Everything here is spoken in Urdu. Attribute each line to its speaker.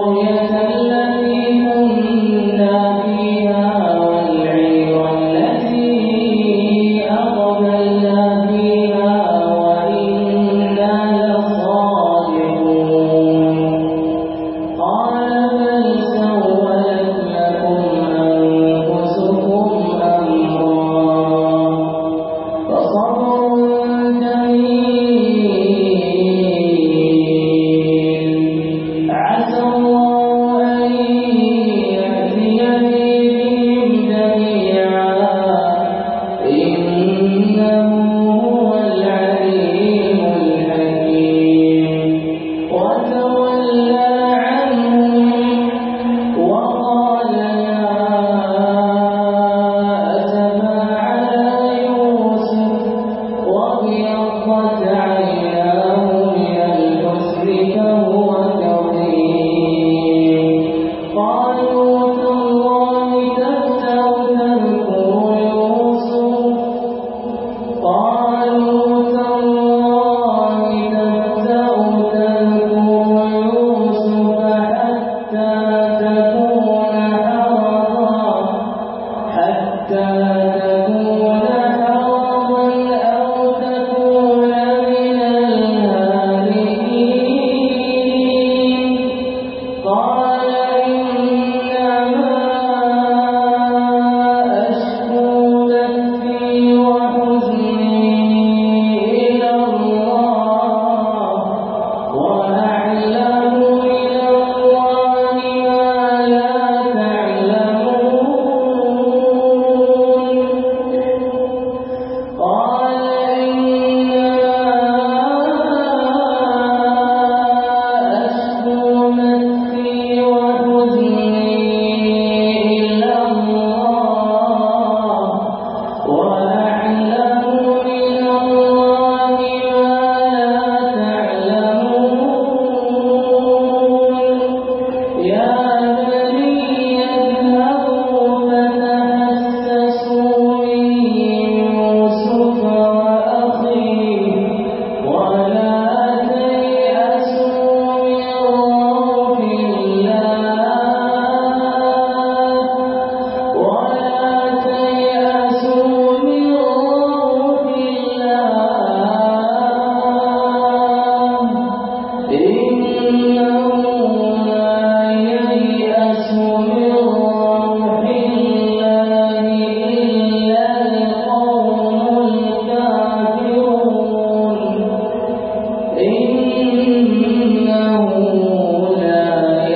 Speaker 1: يا